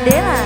bandeira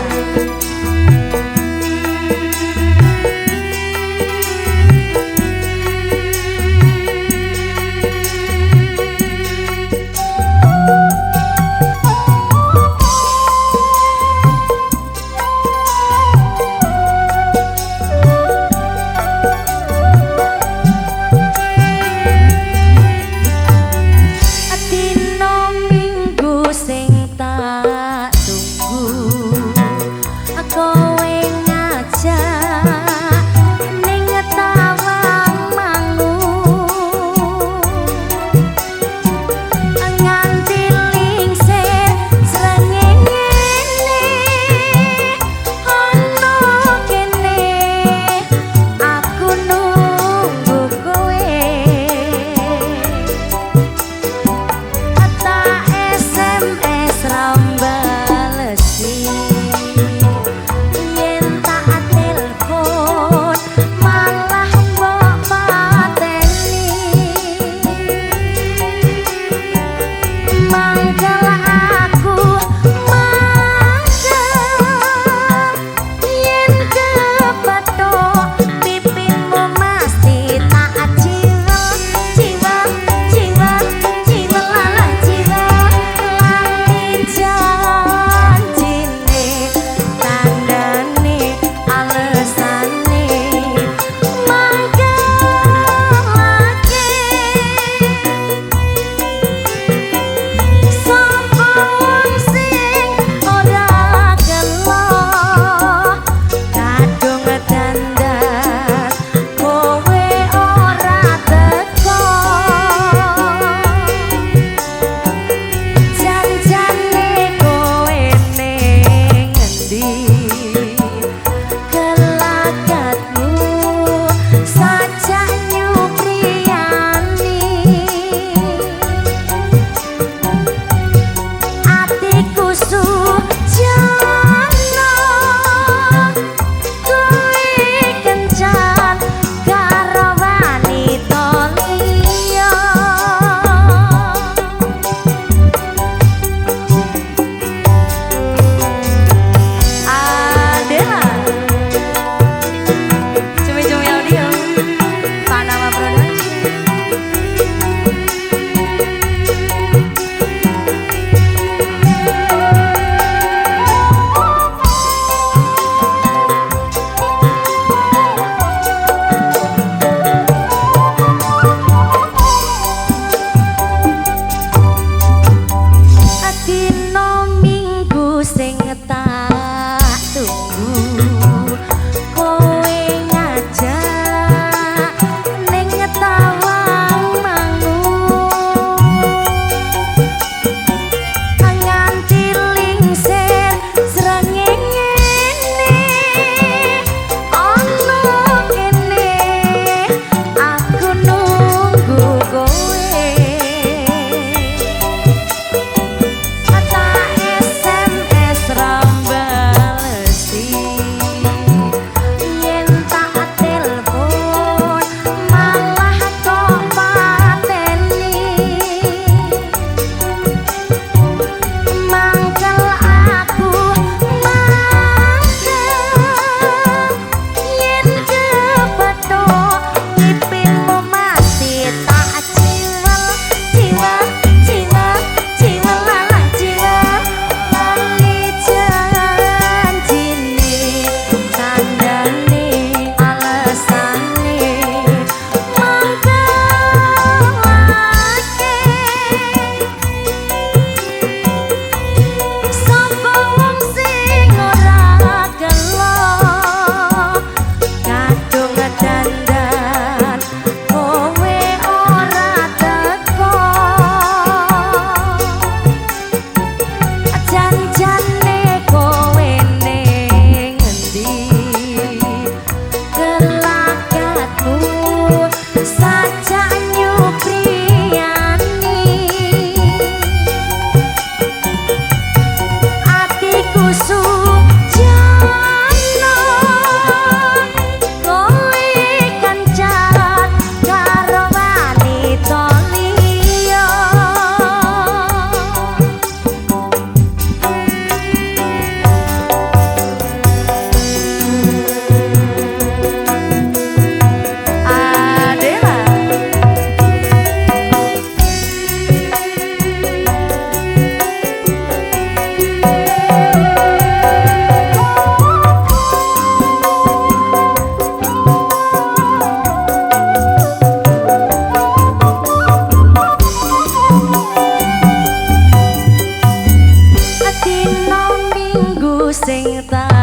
tunggu